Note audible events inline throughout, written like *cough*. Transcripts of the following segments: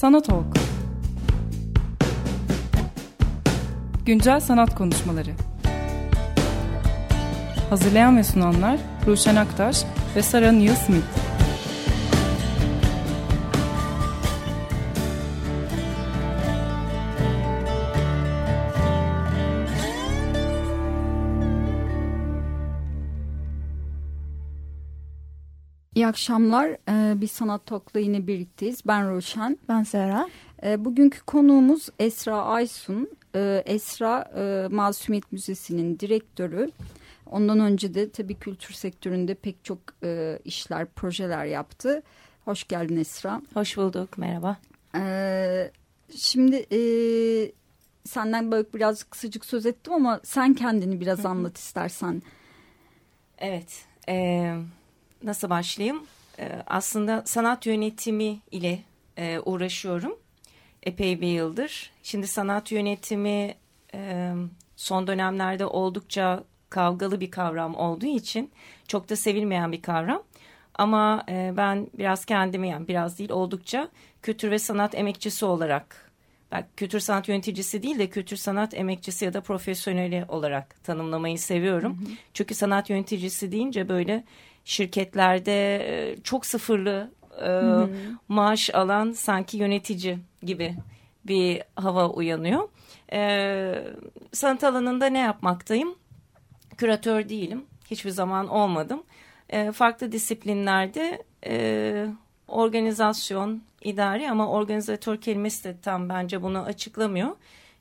Sanat Talk. Güncel sanat konuşmaları. Hazırlayan ve sunanlar Ruşen Aktaş ve Sara Neil Smith akşamlar. Ee, bir sanat tokla yine birlikteyiz. Ben Roşen. Ben Sera. Ee, bugünkü konuğumuz Esra Aysun. Ee, Esra e, Masumiyet Müzesi'nin direktörü. Ondan önce de tabii kültür sektöründe pek çok e, işler, projeler yaptı. Hoş geldin Esra. Hoş bulduk. Merhaba. Ee, şimdi e, senden böyle biraz kısacık söz ettim ama sen kendini biraz anlat istersen. Evet. Evet nasıl başlayayım? Ee, aslında sanat yönetimi ile e, uğraşıyorum epey bir yıldır. Şimdi sanat yönetimi e, son dönemlerde oldukça kavgalı bir kavram olduğu için çok da sevilmeyen bir kavram. Ama e, ben biraz kendimi yani biraz değil oldukça kültür ve sanat emekçisi olarak ben kültür sanat yöneticisi değil de kültür sanat emekçisi ya da profesyoneli olarak tanımlamayı seviyorum. Hı hı. Çünkü sanat yöneticisi deyince böyle şirketlerde e, çok sıfırlı e, maaş alan sanki yönetici gibi bir hava uyanıyor. E, sanat alanında ne yapmaktayım? Küratör değilim. Hiçbir zaman olmadım. E, farklı disiplinlerde e, organizasyon, idari ama organizatör kelimesi de tam bence bunu açıklamıyor.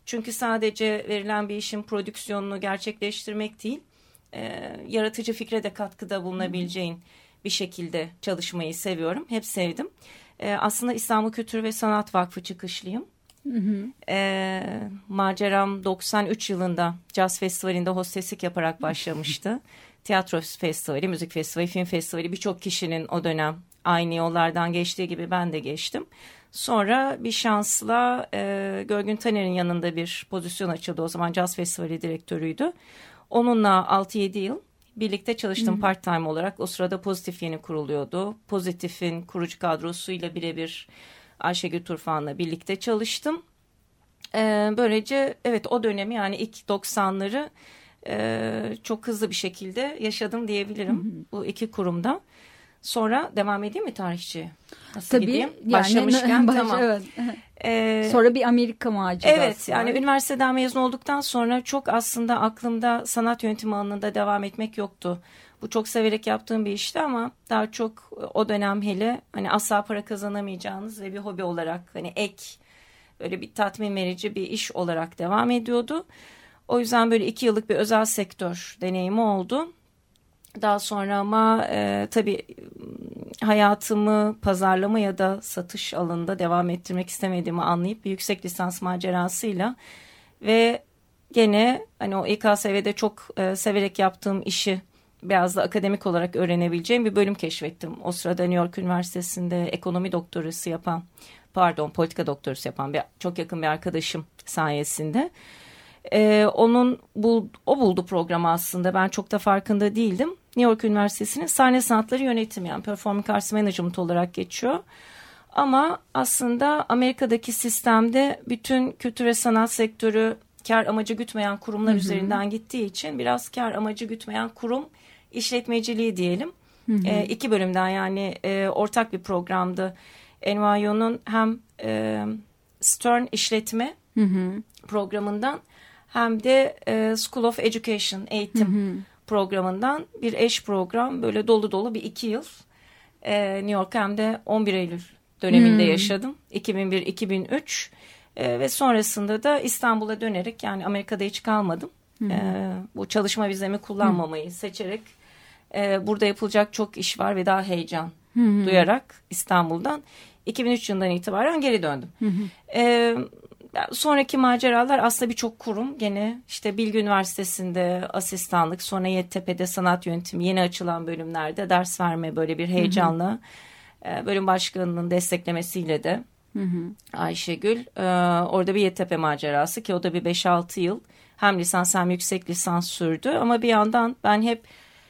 Çünkü sadece verilen bir işin prodüksiyonunu gerçekleştirmek değil, e, yaratıcı fikre de katkıda bulunabileceğin bir şekilde çalışmayı seviyorum. Hep sevdim. E, aslında İstanbul Kültür ve Sanat Vakfı çıkışlıyım. Hı hı. E, maceram 93 yılında Jazz Festivali'nde hosteslik yaparak *laughs* başlamıştı. Tiyatro festivali, müzik festivali, film festivali birçok kişinin o dönem aynı yollardan geçtiği gibi ben de geçtim. Sonra bir şansla e, Görgün Taner'in yanında bir pozisyon açıldı. O zaman Jazz Festivali direktörüydü. Onunla 6-7 yıl birlikte çalıştım part time olarak. O sırada Pozitif yeni kuruluyordu. Pozitif'in kurucu kadrosuyla birebir Ayşegül Turfan'la birlikte çalıştım. Ee, böylece evet o dönemi yani ilk 90'ları e, çok hızlı bir şekilde yaşadım diyebilirim bu iki kurumda. Sonra devam edeyim mi tarihçi? Nasıl Tabii, gideyim? Yani, Başlamışken *laughs* baş, tamam. Evet. *laughs* Ee, sonra bir Amerika macerası Evet yani üniversiteden mezun olduktan sonra çok aslında aklımda sanat yönetimi alanında devam etmek yoktu. Bu çok severek yaptığım bir işti ama daha çok o dönem hele hani asla para kazanamayacağınız ve bir hobi olarak hani ek böyle bir tatmin verici bir iş olarak devam ediyordu. O yüzden böyle iki yıllık bir özel sektör deneyimi oldu. Daha sonra ama e, tabii hayatımı pazarlama ya da satış alanında devam ettirmek istemediğimi anlayıp bir yüksek lisans macerasıyla ve gene hani o İKSV'de çok e, severek yaptığım işi biraz da akademik olarak öğrenebileceğim bir bölüm keşfettim. O sırada New York Üniversitesi'nde ekonomi doktorası yapan, pardon politika doktorası yapan bir çok yakın bir arkadaşım sayesinde. Ee, onun bul, o buldu programı aslında ben çok da farkında değildim. New York Üniversitesi'nin sahne sanatları yönetimi yani performing arts management olarak geçiyor. Ama aslında Amerika'daki sistemde bütün kültür ve sanat sektörü kar amacı gütmeyen kurumlar hı hı. üzerinden gittiği için biraz kar amacı gütmeyen kurum işletmeciliği diyelim. Hı hı. E, iki bölümden yani e, ortak bir programdı. NYU'nun hem e, Stern işletme hı hı. programından hem de e, School of Education eğitim hı hı. Programından bir eş program böyle dolu dolu bir iki yıl e, New York hem de 11 Eylül döneminde hı. yaşadım 2001-2003 e, ve sonrasında da İstanbul'a dönerek yani Amerika'da hiç kalmadım hı. E, bu çalışma vizemi kullanmamayı hı. seçerek e, burada yapılacak çok iş var ve daha heyecan hı. duyarak İstanbul'dan 2003 yılından itibaren geri döndüm. Hı hı. E, sonraki maceralar aslında birçok kurum gene işte Bilgi Üniversitesi'nde asistanlık sonra Yeditepe'de sanat yönetimi yeni açılan bölümlerde ders verme böyle bir heyecanla hı. bölüm başkanının desteklemesiyle de hı hı. Ayşegül orada bir Yeditepe macerası ki o da bir 5-6 yıl hem lisans hem yüksek lisans sürdü ama bir yandan ben hep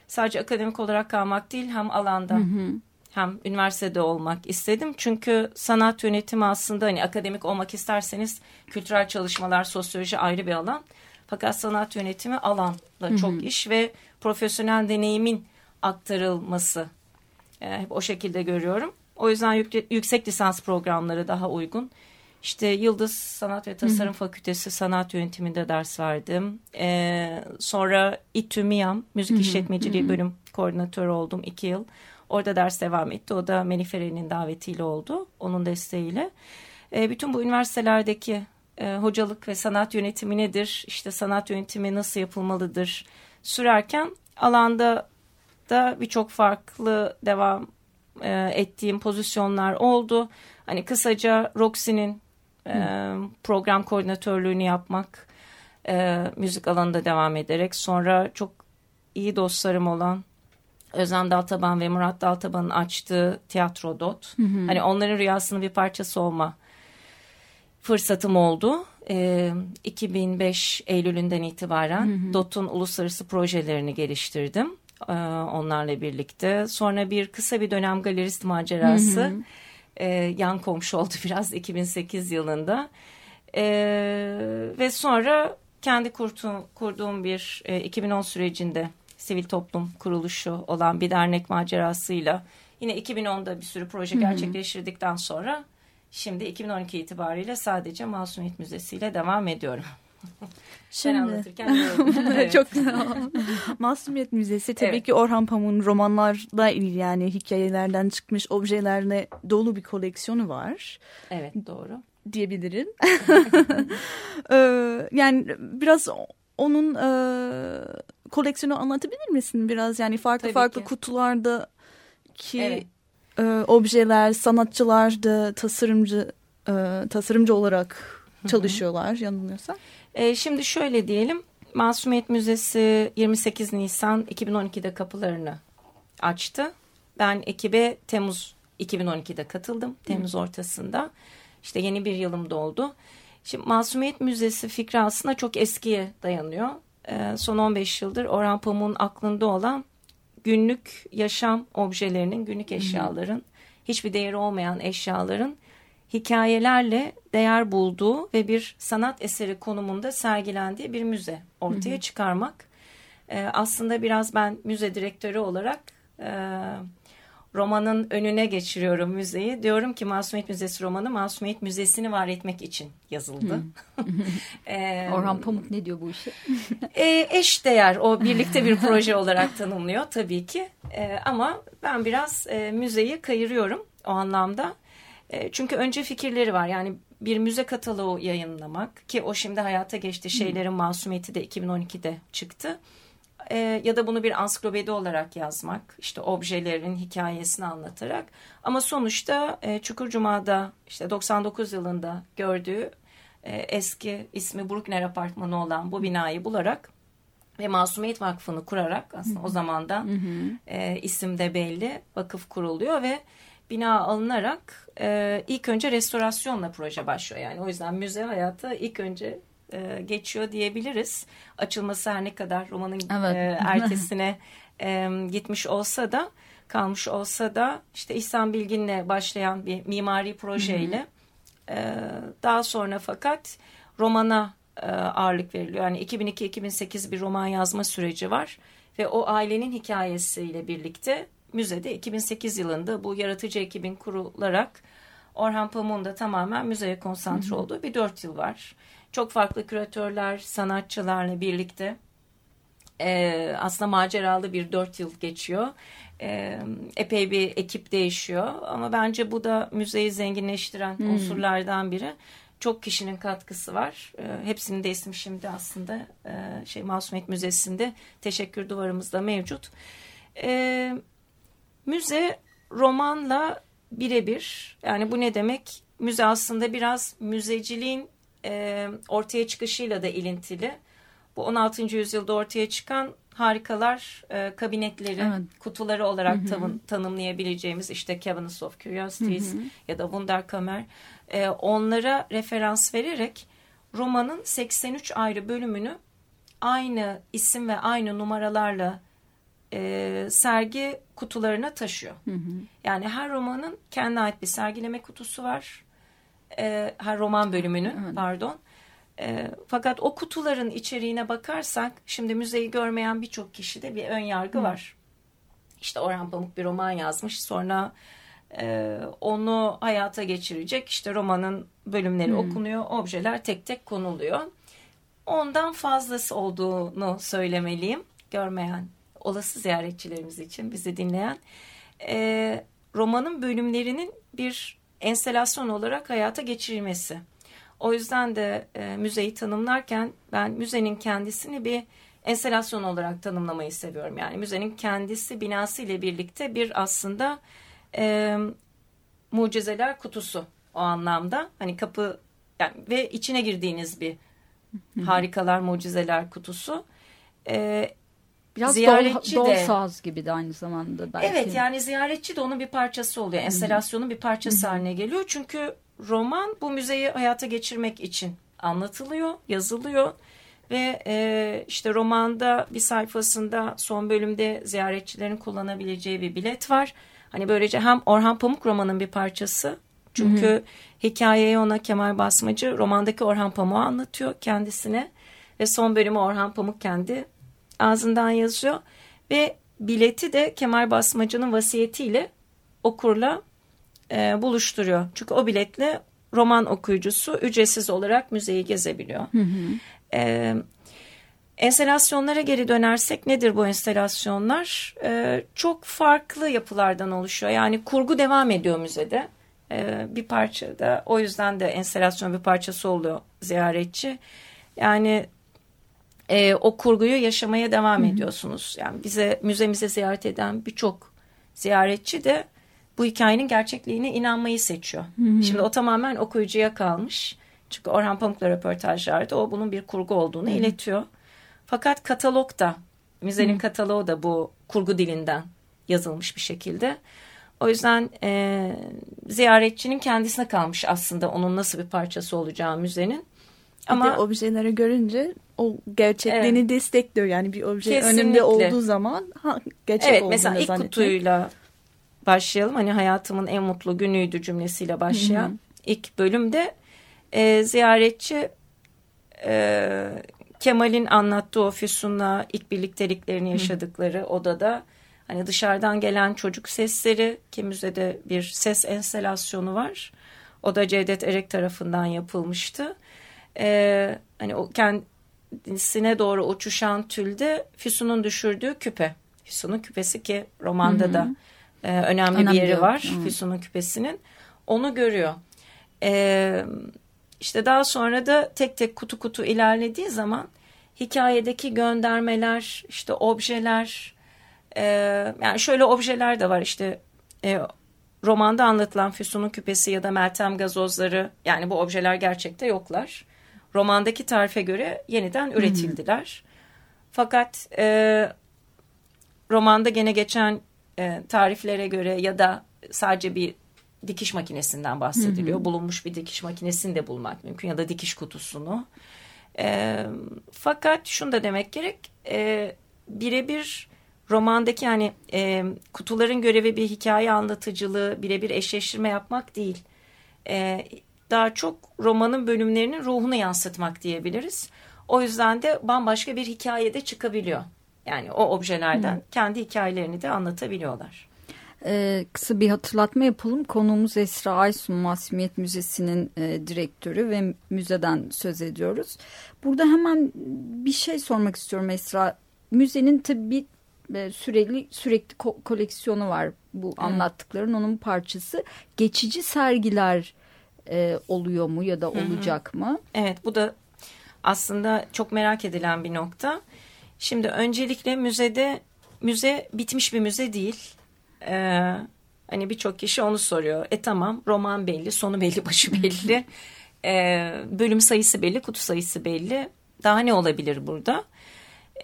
sadece akademik olarak kalmak değil hem alanda hı hı. Hem üniversitede olmak istedim. Çünkü sanat yönetimi aslında hani akademik olmak isterseniz kültürel çalışmalar, sosyoloji ayrı bir alan. Fakat sanat yönetimi alanla çok hı hı. iş ve profesyonel deneyimin aktarılması. E, hep o şekilde görüyorum. O yüzden yüksek lisans programları daha uygun. İşte Yıldız Sanat ve Tasarım Hı -hı. Fakültesi sanat yönetiminde ders verdim. Ee, sonra İTÜ MİAM Müzik Hı -hı. İşletmeciliği Hı -hı. bölüm koordinatörü oldum iki yıl. Orada ders devam etti. O da Menifere'nin davetiyle oldu. Onun desteğiyle. Ee, bütün bu üniversitelerdeki e, hocalık ve sanat yönetimi nedir? İşte sanat yönetimi nasıl yapılmalıdır? Sürerken alanda da birçok farklı devam e, ettiğim pozisyonlar oldu. Hani kısaca Roxy'nin e, program koordinatörlüğünü yapmak, e, müzik alanında devam ederek sonra çok iyi dostlarım olan Özlem Daltaban ve Murat Daltaban'ın açtığı Tiyatro Dot. Hı hı. Hani onların rüyasının bir parçası olma fırsatım oldu. E, 2005 Eylül'ünden itibaren hı hı. Dot'un uluslararası projelerini geliştirdim e, onlarla birlikte. Sonra bir kısa bir dönem galerist macerası. Hı hı e, yan komşu oldu *laughs* biraz 2008 yılında. E, ve sonra kendi kurtum, kurduğum bir e, 2010 sürecinde sivil toplum kuruluşu olan bir dernek macerasıyla yine 2010'da bir sürü proje gerçekleştirdikten sonra şimdi 2012 itibariyle sadece Masumiyet Müzesi ile devam ediyorum. *laughs* Şimdi. Ben anlatırken *laughs* evet. Çok *laughs* Masumiyet Müzesi tabii evet. ki Orhan Pamuk'un romanlarla ilgili yani hikayelerden çıkmış objelerle dolu bir koleksiyonu var. Evet doğru. Diyebilirim. ee, yani biraz onun e, koleksiyonu anlatabilir misin biraz? Yani farklı tabii farklı ki. kutularda ki evet. e, objeler, sanatçılar da tasarımcı e, tasarımcı olarak çalışıyorlar yanılmıyorsam. E, şimdi şöyle diyelim. Masumiyet Müzesi 28 Nisan 2012'de kapılarını açtı. Ben ekibe Temmuz 2012'de katıldım. Temmuz ortasında. İşte yeni bir yılım doldu. Şimdi Masumiyet Müzesi fikri aslında çok eskiye dayanıyor. Ee, son 15 yıldır Orhan Pamuk'un aklında olan günlük yaşam objelerinin, günlük eşyaların, hiçbir değeri olmayan eşyaların hikayelerle değer bulduğu ve bir sanat eseri konumunda sergilendiği bir müze ortaya çıkarmak. E, aslında biraz ben müze direktörü olarak e, romanın önüne geçiriyorum müzeyi. Diyorum ki Masumiyet Müzesi romanı Masumiyet Müzesi'ni var etmek için yazıldı. *laughs* *laughs* e, Orhan Pamuk ne diyor bu işe? e, eş değer o birlikte bir *laughs* proje olarak tanımlıyor tabii ki. E, ama ben biraz e, müzeyi kayırıyorum o anlamda. E, çünkü önce fikirleri var. Yani bir müze kataloğu yayınlamak ki o şimdi hayata geçti. Şeylerin Masumiyeti de 2012'de çıktı. E, ya da bunu bir ansiklopedi olarak yazmak. işte objelerin hikayesini anlatarak. Ama sonuçta e, Çukurcuma'da işte 99 yılında gördüğü e, eski ismi Bruckner Apartmanı olan bu binayı bularak ve Masumiyet Vakfı'nı kurarak aslında o zamandan e, isim de belli vakıf kuruluyor ve bina alınarak e, ilk önce restorasyonla proje başlıyor. Yani o yüzden müze hayatı ilk önce e, geçiyor diyebiliriz. Açılması her ne kadar romanın evet. e, *laughs* ertesine e, gitmiş olsa da kalmış olsa da işte İhsan Bilgin'le başlayan bir mimari projeyle e, daha sonra fakat romana e, ağırlık veriliyor. Yani 2002-2008 bir roman yazma süreci var ve o ailenin hikayesiyle birlikte müzede 2008 yılında bu yaratıcı ekibin kurularak Orhan Pamuk'un da tamamen müzeye konsantre olduğu bir dört yıl var. Çok farklı küratörler, sanatçılarla birlikte e, aslında maceralı bir dört yıl geçiyor. E, epey bir ekip değişiyor ama bence bu da müzeyi zenginleştiren hmm. unsurlardan biri. Çok kişinin katkısı var. E, hepsinin de ismi şimdi aslında e, şey Masumiyet Müzesi'nde teşekkür duvarımızda mevcut. E, Müze romanla birebir. Yani bu ne demek? Müze aslında biraz müzeciliğin e, ortaya çıkışıyla da ilintili. Bu 16. yüzyılda ortaya çıkan harikalar e, kabinetleri, evet. kutuları olarak hı hı. Tanım, tanımlayabileceğimiz işte Cabinets of Curiosities hı hı. ya da Wunderkammer e, onlara referans vererek romanın 83 ayrı bölümünü aynı isim ve aynı numaralarla e, sergi kutularına taşıyor. Hı hı. Yani her romanın kendine ait bir sergileme kutusu var. E, her roman bölümünün evet. pardon. E, fakat o kutuların içeriğine bakarsak şimdi müzeyi görmeyen birçok kişide bir ön yargı hı. var. İşte Orhan Pamuk bir roman yazmış sonra e, onu hayata geçirecek işte romanın bölümleri hmm. okunuyor objeler tek tek konuluyor ondan fazlası olduğunu söylemeliyim görmeyen olası ziyaretçilerimiz için bizi dinleyen e, romanın bölümlerinin bir enstelasyon olarak hayata geçirilmesi. O yüzden de e, müzeyi tanımlarken ben müzenin kendisini bir enstelasyon olarak tanımlamayı seviyorum. Yani müzenin kendisi binası ile birlikte bir aslında e, mucizeler kutusu o anlamda. Hani kapı yani, ve içine girdiğiniz bir harikalar mucizeler kutusu. E, Biraz ziyaretçi dol, de saz gibi de aynı zamanda belki. Evet yani ziyaretçi de onun bir parçası oluyor. Enstalasyonun bir parçası haline geliyor. Çünkü roman bu müzeyi hayata geçirmek için anlatılıyor, yazılıyor. Ve e, işte romanda bir sayfasında son bölümde ziyaretçilerin kullanabileceği bir bilet var. Hani böylece hem Orhan Pamuk romanın bir parçası. Çünkü hı hı. hikayeyi ona Kemal Basmacı romandaki Orhan Pamuk'u anlatıyor kendisine. Ve son bölümü Orhan Pamuk kendi ağzından yazıyor. Ve bileti de Kemal Basmacı'nın vasiyetiyle okurla e, buluşturuyor. Çünkü o biletle roman okuyucusu ücretsiz olarak müzeyi gezebiliyor. Hı hı. E, enstelasyonlara geri dönersek nedir bu enstelasyonlar? E, çok farklı yapılardan oluşuyor. Yani kurgu devam ediyor müzede. E, bir parçada o yüzden de enstelasyon bir parçası oluyor ziyaretçi. Yani e, o kurguyu yaşamaya devam Hı -hı. ediyorsunuz. Yani bize müzemize ziyaret eden birçok ziyaretçi de bu hikayenin gerçekliğine inanmayı seçiyor. Hı -hı. Şimdi o tamamen okuyucuya kalmış. Çünkü Orhan Pamuk'la röportajlarda o bunun bir kurgu olduğunu Hı -hı. iletiyor. Fakat katalog da, müzenin Hı -hı. kataloğu da bu kurgu dilinden yazılmış bir şekilde. O yüzden e, ziyaretçinin kendisine kalmış aslında onun nasıl bir parçası olacağı müzenin. Ama bir de objeleri görünce o gerçekliğini evet. destekliyor. Yani bir obje Kesinlikle. önünde olduğu zaman ha, gerçek evet, mesela ilk kutuyla başlayalım. Hani hayatımın en mutlu günüydü cümlesiyle başlayan Hı -hı. ilk bölümde e, ziyaretçi e, Kemal'in anlattığı o Füsun'la ilk birlikteliklerini yaşadıkları Hı -hı. odada hani dışarıdan gelen çocuk sesleri ki müzede bir ses enstelasyonu var. O da Cevdet Erek tarafından yapılmıştı. Ee, hani o kendisine doğru uçuşan tülde Füsun'un düşürdüğü küpe. Füsun'un küpesi ki romanda Hı -hı. da e, önemli, önemli bir yeri var Hı -hı. Füsun'un küpesinin. Onu görüyor. Ee, işte daha sonra da tek tek kutu kutu ilerlediği zaman hikayedeki göndermeler, işte objeler, e, yani şöyle objeler de var işte e, romanda anlatılan Füsun'un küpesi ya da Meltem gazozları yani bu objeler gerçekte yoklar. Romandaki tarife göre yeniden üretildiler. Hmm. Fakat e, romanda gene geçen e, tariflere göre ya da sadece bir dikiş makinesinden bahsediliyor. Hı Bulunmuş bir dikiş makinesini de bulmak mümkün ya da dikiş kutusunu. E, fakat şunu da demek gerek e, birebir romandaki yani e, kutuların görevi bir hikaye anlatıcılığı birebir eşleştirme yapmak değil. E, daha çok romanın bölümlerinin ruhunu yansıtmak diyebiliriz. O yüzden de bambaşka bir hikayede çıkabiliyor. Yani o objelerden Hı. kendi hikayelerini de anlatabiliyorlar. Ee, kısa bir hatırlatma yapalım. Konuğumuz Esra Aysun Masumiyet Müzesi'nin e, direktörü ve müzeden söz ediyoruz. Burada hemen bir şey sormak istiyorum Esra. Müzenin tabii bir e, süreli sürekli ko koleksiyonu var bu evet. anlattıkların onun parçası. Geçici sergiler e, oluyor mu ya da olacak Hı -hı. mı? Evet bu da aslında çok merak edilen bir nokta. Şimdi öncelikle müzede müze bitmiş bir müze değil. Ee, hani birçok kişi onu soruyor. E tamam roman belli, sonu belli, *laughs* başı belli. ee, bölüm sayısı belli, kutu sayısı belli. Daha ne olabilir burada?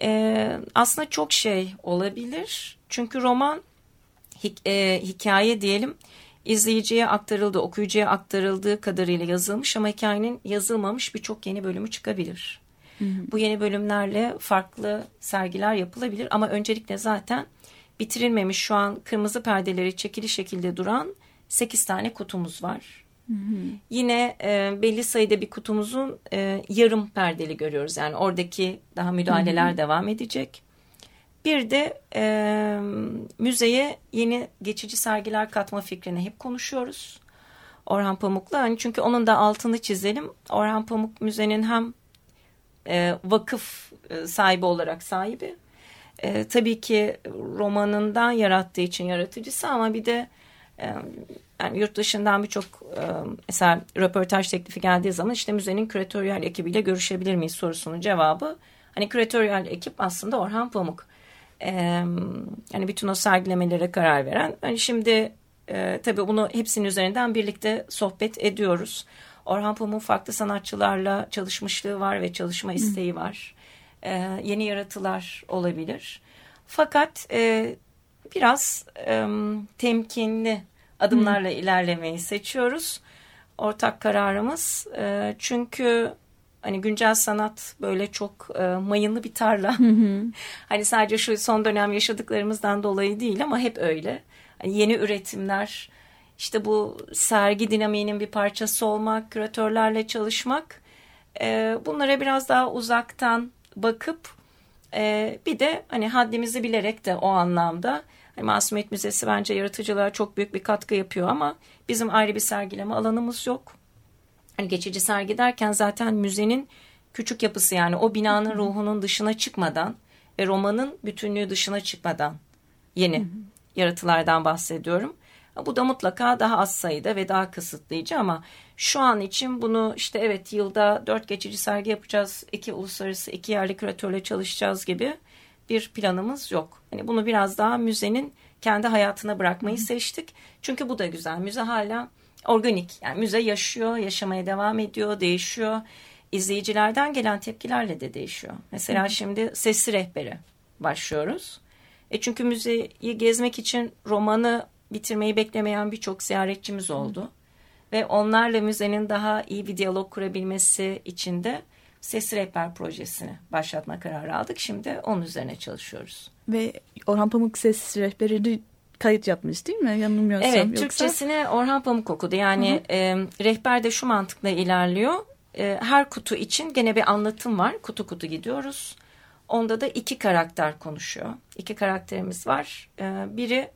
Ee, aslında çok şey olabilir. Çünkü roman e, hikaye diyelim izleyiciye aktarıldı, okuyucuya aktarıldığı kadarıyla yazılmış ama hikayenin yazılmamış birçok yeni bölümü çıkabilir. Hı hı. Bu yeni bölümlerle farklı sergiler yapılabilir ama öncelikle zaten bitirilmemiş şu an kırmızı perdeleri çekili şekilde duran 8 tane kutumuz var. Hı hı. Yine e, belli sayıda bir kutumuzun e, yarım perdeli görüyoruz. Yani oradaki daha müdahaleler hı hı. devam edecek. Bir de e, müzeye yeni geçici sergiler katma fikrini hep konuşuyoruz. Orhan Pamuk'la. Hani çünkü onun da altını çizelim. Orhan Pamuk müzenin hem e, vakıf sahibi olarak sahibi. E, tabii ki romanından yarattığı için yaratıcısı ama bir de e, yani yurt dışından birçok e, mesela röportaj teklifi geldiği zaman işte müzenin küratöryel ekibiyle görüşebilir miyiz sorusunun cevabı hani küratöryel ekip aslında Orhan Pamuk. E, yani bütün o sergilemelere karar veren. Hani şimdi e, tabii bunu hepsinin üzerinden birlikte sohbet ediyoruz. Orhan Pamuk'un farklı sanatçılarla çalışmışlığı var ve çalışma isteği var. E, yeni yaratılar olabilir. Fakat e, biraz e, temkinli adımlarla Hı. ilerlemeyi seçiyoruz. Ortak kararımız e, çünkü hani güncel sanat böyle çok e, mayınlı bir tarla. Hı hı. *laughs* hani sadece şu son dönem yaşadıklarımızdan dolayı değil ama hep öyle. Hani yeni üretimler, işte bu sergi dinamiğinin bir parçası olmak, küratörlerle çalışmak, e, bunlara biraz daha uzaktan bakıp e, bir de hani haddimizi bilerek de o anlamda hani Masumiyet Müzesi bence yaratıcılığa çok büyük bir katkı yapıyor ama bizim ayrı bir sergileme alanımız yok. Hani geçici sergi derken zaten müzenin küçük yapısı yani o binanın ruhunun dışına çıkmadan ve romanın bütünlüğü dışına çıkmadan yeni yaratılardan bahsediyorum. Bu da mutlaka daha az sayıda ve daha kısıtlayıcı ama şu an için bunu işte evet yılda dört geçici sergi yapacağız, iki uluslararası, iki yerli küratörle çalışacağız gibi bir planımız yok. Hani bunu biraz daha müzenin kendi hayatına bırakmayı seçtik. Çünkü bu da güzel. Müze hala organik. Yani müze yaşıyor, yaşamaya devam ediyor, değişiyor. İzleyicilerden gelen tepkilerle de değişiyor. Mesela Hı. şimdi sesli rehbere başlıyoruz. E çünkü müzeyi gezmek için romanı bitirmeyi beklemeyen birçok ziyaretçimiz oldu. Hı. Ve onlarla müzenin daha iyi bir diyalog kurabilmesi için de Sesli Rehber projesini başlatma kararı aldık. Şimdi onun üzerine çalışıyoruz. Ve Orhan Pamuk Sesli Rehberi'ni kayıt yapmış değil mi? Yanılmıyorsam. Evet, yoksa... Türkçesini Orhan Pamuk okudu. Yani hı hı. E, rehber de şu mantıkla ilerliyor. E, her kutu için gene bir anlatım var. Kutu kutu gidiyoruz. Onda da iki karakter konuşuyor. İki karakterimiz var. E, biri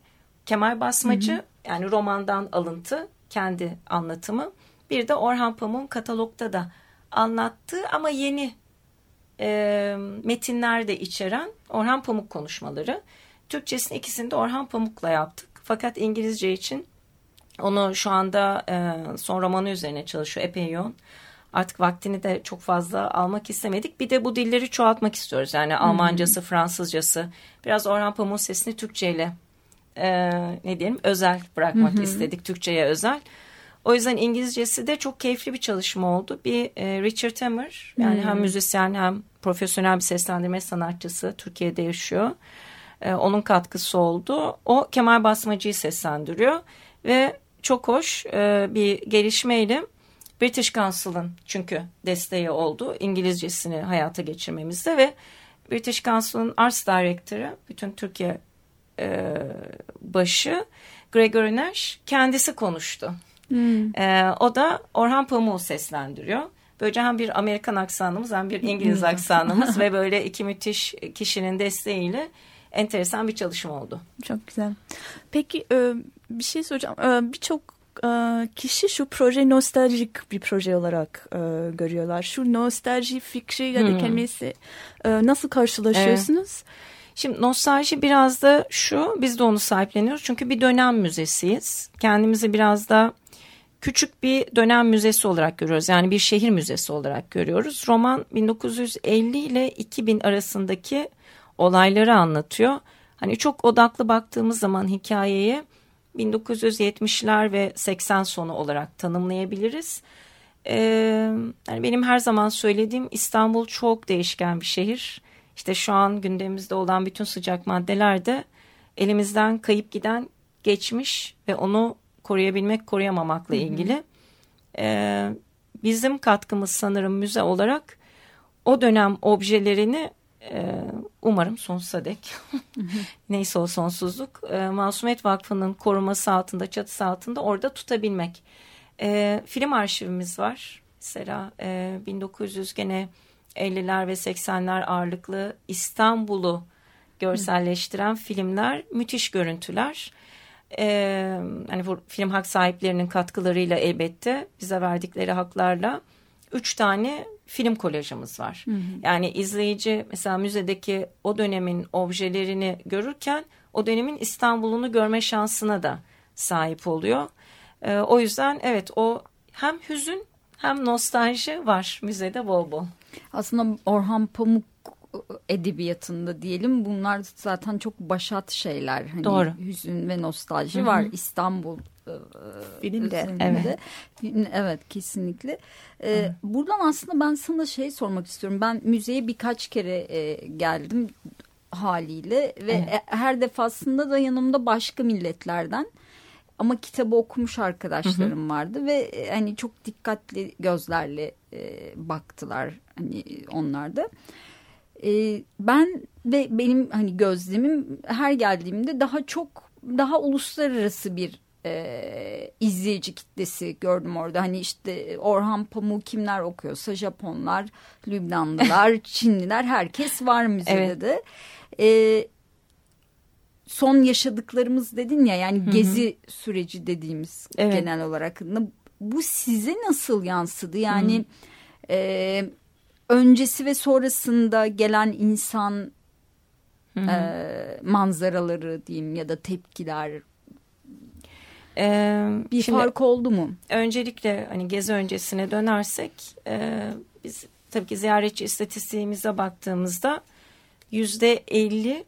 Kemal Basmacı hı hı. yani romandan alıntı kendi anlatımı. Bir de Orhan Pamuk'un katalogda da anlattığı ama yeni e, metinler de içeren Orhan Pamuk konuşmaları. Türkçesini ikisini de Orhan Pamuk'la yaptık. Fakat İngilizce için onu şu anda e, son romanı üzerine çalışıyor epey yoğun. Artık vaktini de çok fazla almak istemedik. Bir de bu dilleri çoğaltmak istiyoruz. Yani hmm. Almancası, Fransızcası. Biraz Orhan Pamuk'un sesini Türkçeyle e, ne diyelim özel bırakmak hmm. istedik. Türkçe'ye özel. O yüzden İngilizcesi de çok keyifli bir çalışma oldu. Bir e, Richard Hammer yani hmm. hem müzisyen hem profesyonel bir seslendirme sanatçısı Türkiye'de yaşıyor. E, onun katkısı oldu. O Kemal Basmacı'yı seslendiriyor ve çok hoş e, bir gelişmeyle British Council'ın çünkü desteği oldu İngilizcesini hayata geçirmemizde ve British Council'ın Arts Director'ı bütün Türkiye e, başı Gregory Nash kendisi konuştu. Hmm. E, o da Orhan Pamuk'u seslendiriyor. Böylece hem bir Amerikan aksanımız hem bir İngiliz aksanımız *laughs* ve böyle iki müthiş kişinin desteğiyle enteresan bir çalışma oldu. Çok güzel. Peki e, bir şey soracağım. E, birçok e, kişi şu proje nostaljik bir proje olarak görüyorlar. Şu nostalji fikri ya da hmm. kelimesi nasıl karşılaşıyorsunuz? Evet. Şimdi nostalji biraz da şu, biz de onu sahipleniyoruz. Çünkü bir dönem müzesiyiz. Kendimizi biraz da küçük bir dönem müzesi olarak görüyoruz. Yani bir şehir müzesi olarak görüyoruz. Roman 1950 ile 2000 arasındaki olayları anlatıyor. Hani çok odaklı baktığımız zaman hikayeyi 1970'ler ve 80 sonu olarak tanımlayabiliriz. Ee, yani benim her zaman söylediğim İstanbul çok değişken bir şehir. İşte şu an gündemimizde olan bütün sıcak maddeler de elimizden kayıp giden geçmiş ve onu koruyabilmek koruyamamakla ilgili. Ee, bizim katkımız sanırım müze olarak o dönem objelerini e, umarım sonsuza dek *laughs* neyse o sonsuzluk e, Masumiyet Vakfı'nın koruması altında çatısı altında orada tutabilmek. E, film arşivimiz var. Mesela e, 1900 gene 50'ler ve 80'ler ağırlıklı İstanbul'u görselleştiren filmler, müthiş görüntüler. Ee, hani bu film hak sahiplerinin katkılarıyla elbette bize verdikleri haklarla üç tane film kolajımız var. Hı hı. Yani izleyici mesela müzedeki o dönemin objelerini görürken o dönemin İstanbul'unu görme şansına da sahip oluyor. Ee, o yüzden evet o hem hüzün hem nostalji var müzede bol bol. Aslında Orhan Pamuk edebiyatında diyelim bunlar zaten çok başat şeyler. Hani Doğru. Hüzün ve nostalji Hı -hı. var İstanbul filmde. Evet. evet kesinlikle. Ee, buradan aslında ben sana şey sormak istiyorum. Ben müzeye birkaç kere e, geldim haliyle ve evet. her defasında da yanımda başka milletlerden ama kitabı okumuş arkadaşlarım hı hı. vardı ve e, hani çok dikkatli gözlerle e, baktılar hani onlar da. E, ben ve benim hani gözlemim her geldiğimde daha çok daha uluslararası bir e, izleyici kitlesi gördüm orada. Hani işte Orhan Pamuk kimler okuyorsa Japonlar, Lübnanlılar, *laughs* Çinliler herkes var müzede evet. E, son yaşadıklarımız dedin ya yani Hı -hı. gezi süreci dediğimiz evet. genel olarak. Bu size nasıl yansıdı? Yani e, öncesi ve sonrasında gelen insan Hı -hı. e, manzaraları diyeyim ya da tepkiler ee, bir şimdi, fark oldu mu? Öncelikle hani gezi öncesine dönersek e, biz tabii ki ziyaretçi istatistiğimize baktığımızda yüzde elli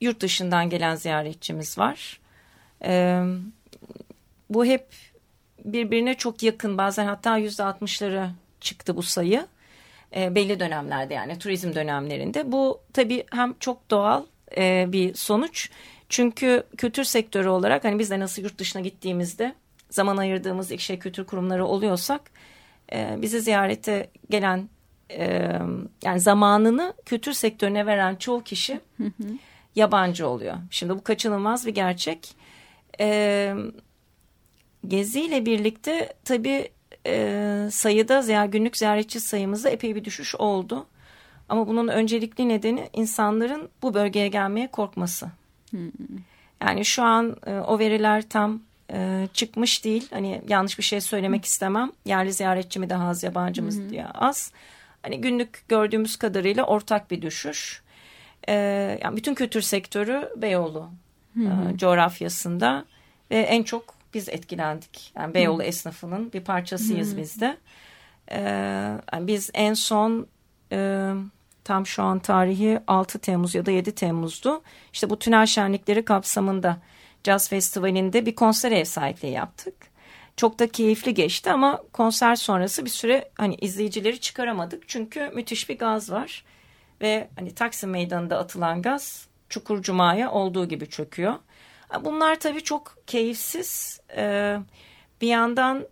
yurt dışından gelen ziyaretçimiz var. E, bu hep birbirine çok yakın bazen hatta yüzde altmışları çıktı bu sayı. E, belli dönemlerde yani turizm dönemlerinde. Bu tabii hem çok doğal e, bir sonuç çünkü kültür sektörü olarak hani biz de nasıl yurt dışına gittiğimizde zaman ayırdığımız ilk şey kültür kurumları oluyorsak e, bizi ziyarete gelen e, yani zamanını kültür sektörüne veren çoğu kişi yabancı oluyor. Şimdi bu kaçınılmaz bir gerçek. E, geziyle birlikte tabii e, sayıda ziyaret, günlük ziyaretçi sayımızda epey bir düşüş oldu. Ama bunun öncelikli nedeni insanların bu bölgeye gelmeye korkması. Yani şu an e, o veriler tam e, çıkmış değil. Hani yanlış bir şey söylemek istemem. Yerli ziyaretçi mi daha az, yabancımız Hı. diye az. Hani günlük gördüğümüz kadarıyla ortak bir düşüş. E, yani bütün kültür sektörü Beyoğlu e, coğrafyasında ve en çok biz etkilendik. Yani Beyoğlu Hı. esnafının bir parçasıyız Hı. biz de. E, yani biz en son e, tam şu an tarihi 6 Temmuz ya da 7 Temmuz'du. İşte bu tünel şenlikleri kapsamında Jazz Festivali'nde bir konser ev sahipliği yaptık. Çok da keyifli geçti ama konser sonrası bir süre hani izleyicileri çıkaramadık. Çünkü müthiş bir gaz var. Ve hani Taksim Meydanı'nda atılan gaz Çukur Cuma'ya olduğu gibi çöküyor. Bunlar tabii çok keyifsiz. Ee, bir yandan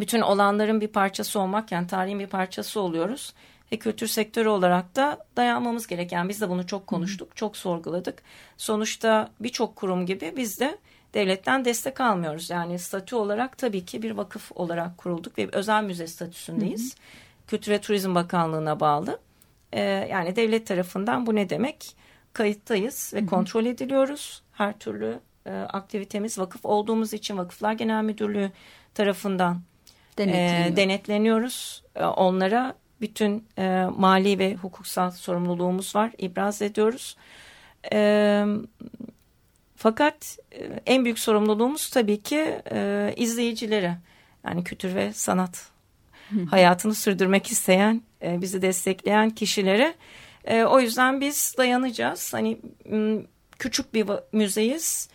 bütün olanların bir parçası olmak yani tarihin bir parçası oluyoruz ve kültür sektörü olarak da dayanmamız gereken biz de bunu çok konuştuk, çok sorguladık. Sonuçta birçok kurum gibi biz de devletten destek almıyoruz. Yani statü olarak tabii ki bir vakıf olarak kurulduk ve özel müze statüsündeyiz. Hı hı. Kültür ve Turizm Bakanlığı'na bağlı. Ee, yani devlet tarafından bu ne demek? Kayıttayız ve hı hı. kontrol ediliyoruz. Her türlü e, aktivitemiz vakıf olduğumuz için Vakıflar Genel Müdürlüğü tarafından e, denetleniyoruz. E, onlara bütün e, mali ve hukuksal sorumluluğumuz var. İbraz ediyoruz. E, fakat e, en büyük sorumluluğumuz tabii ki e, izleyicilere. Yani kültür ve sanat hayatını sürdürmek isteyen, e, bizi destekleyen kişilere. E, o yüzden biz dayanacağız. Hani küçük bir müzeyiz.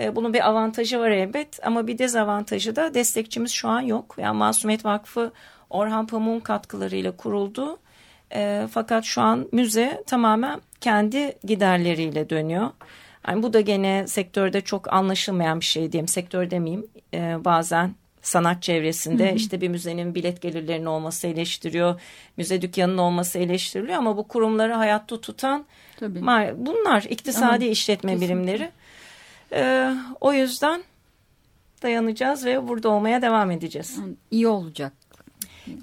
E, bunun bir avantajı var elbet ama bir dezavantajı da destekçimiz şu an yok. Yani Masumiyet Vakfı Orhan Pamuk'un katkılarıyla kuruldu. E, fakat şu an müze tamamen kendi giderleriyle dönüyor. Yani bu da gene sektörde çok anlaşılmayan bir şey diyeyim. Sektör demeyeyim. E, bazen sanat çevresinde. Hı hı. işte bir müzenin bilet gelirlerinin olması eleştiriyor. Müze dükkanının olması eleştiriliyor ama bu kurumları hayatta tutan Tabii. bunlar iktisadi evet, işletme kesinlikle. birimleri. Ee, o yüzden dayanacağız ve burada olmaya devam edeceğiz. İyi olacak.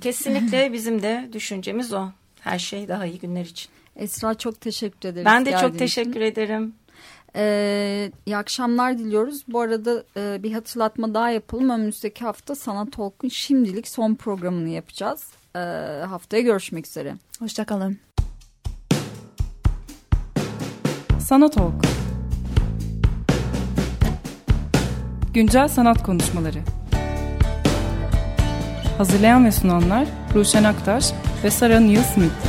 Kesinlikle *laughs* bizim de düşüncemiz o. Her şey daha iyi günler için. Esra çok teşekkür ederiz. Ben de çok teşekkür için. ederim. Ee, iyi akşamlar diliyoruz. Bu arada e, bir hatırlatma daha yapalım. Önümüzdeki hafta Sanat Talk'un şimdilik son programını yapacağız. Ee, haftaya görüşmek üzere. Hoşçakalın. Sanat Talk Güncel sanat konuşmaları Hazırlayan ve sunanlar Ruşen Aktaş ve Sara Neil Smith